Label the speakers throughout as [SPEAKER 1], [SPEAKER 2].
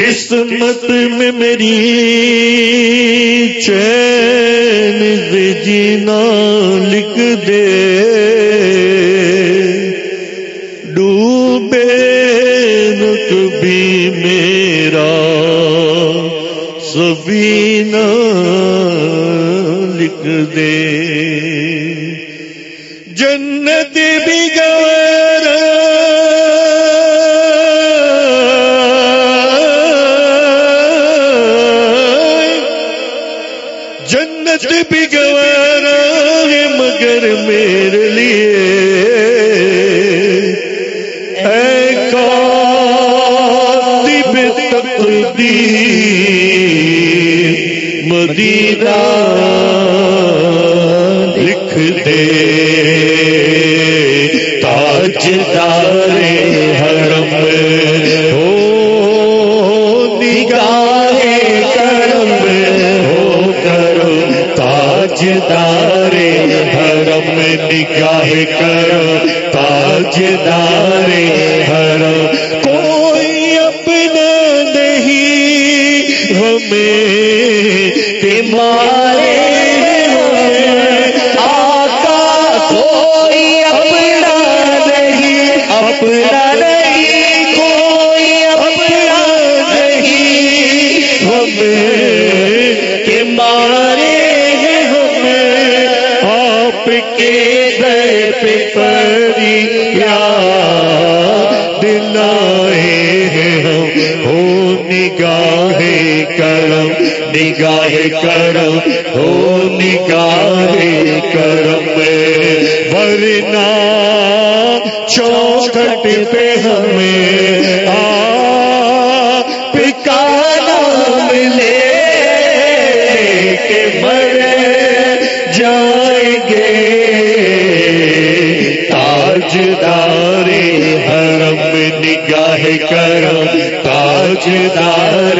[SPEAKER 1] قسمت میں میری چین جینا لکھ دے۔ ڈوبے نک بھی میرا سبینہ لکھ دے۔ جنت بھی گوارا جنت بھی گوارا ہے مگر میرے لیے۔ اے کاتب تقدیر مدینہ تاجدار حرم نگاہ کرم تاجدار حرم، کوئی اپنا نہیں، ہمیں تمہارے
[SPEAKER 2] آقا کوئی اپنا نہیں اپنا نہیں، کوئی اپنا نہیں،
[SPEAKER 1] ہمیں در پہ دلائے ہیں ہم، ہو نگاہ کرم نگاہ کرم، ہو نگاہ کرم ورنہ چوکھٹ پہ ہمیں تاجدار حرم نگاہ کرم تاجدار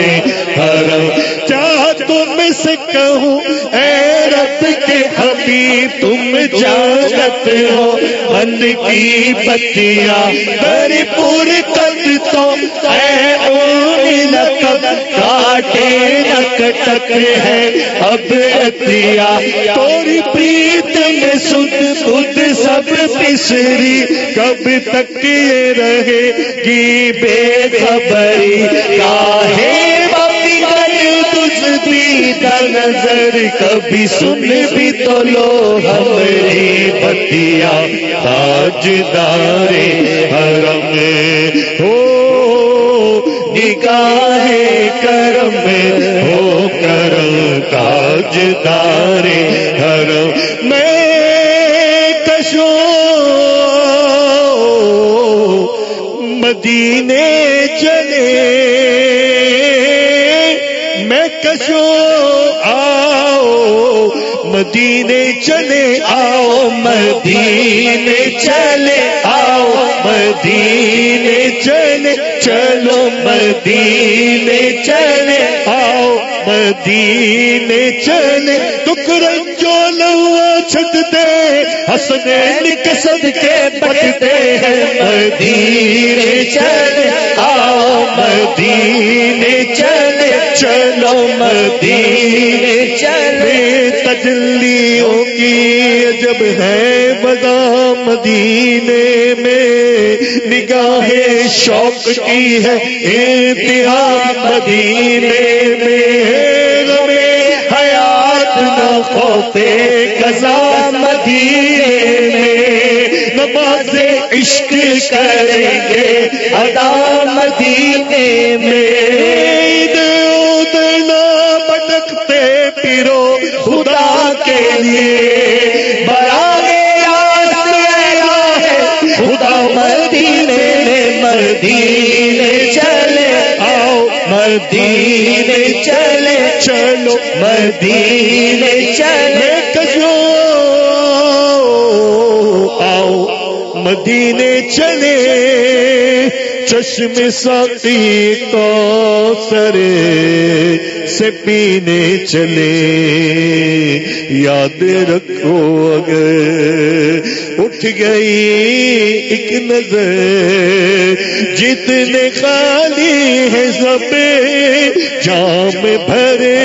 [SPEAKER 1] حرم۔ کیا تم سے کہوں، اے رب کے حبیب، تم جانت ہو۔ من کی بتیاں بری پور قد تو، اے اونی لقب، کاٹے نک تک ہے اب اتیا توری پریت میں سد بدھ سب پسری کب تک یہ رہے گی بے خبری؟ کاہے تجھتی کا نظر، کبھی سن بھی تو لو ہماری بتیا تاجدار حرم۔ ہو نگاہ کرم، ہو کرم تاجدار حرم۔ میں مدینے چلے۔ میں کشو آؤ، مدینے چلے، آؤ، مدینے چلے، آؤ، مدینے چلے۔ چلو، مدینے چلے، آؤ، مدینے چلے۔ ٹکر جو لوا چھٹ دے حسنین کے صدقے بچتے مدینے چلے آؤ، مدینے چلے چلو مدینے چلے تجلیوں کی عجب ہے بدا مدینے میں۔ نگاہ شوق کی ہے انتہا مدینے میں۔ حیات نہ خوف قضا مدینے میں۔ نماز عشق کریں گے۔ ادا مدینے میں ادھر ادھر نہ بٹکتے پھرو خدا کے لیے۔ ہے،
[SPEAKER 2] خدا مدینے مدینے چلے
[SPEAKER 1] آؤ،
[SPEAKER 2] مدینے چلے
[SPEAKER 1] چلو،
[SPEAKER 2] مدینے چلے۔
[SPEAKER 1] کشو مدینے چلے، چشم ساقی کو سرے سے پینے چلے۔ یاد رکھو اگر اٹھ گئی ایک نظر، جتنے خالی ہے سب جام بھرے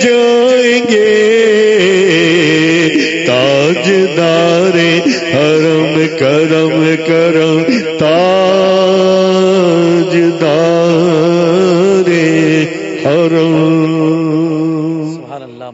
[SPEAKER 1] جائیں گے۔ کرم کرم تاج دار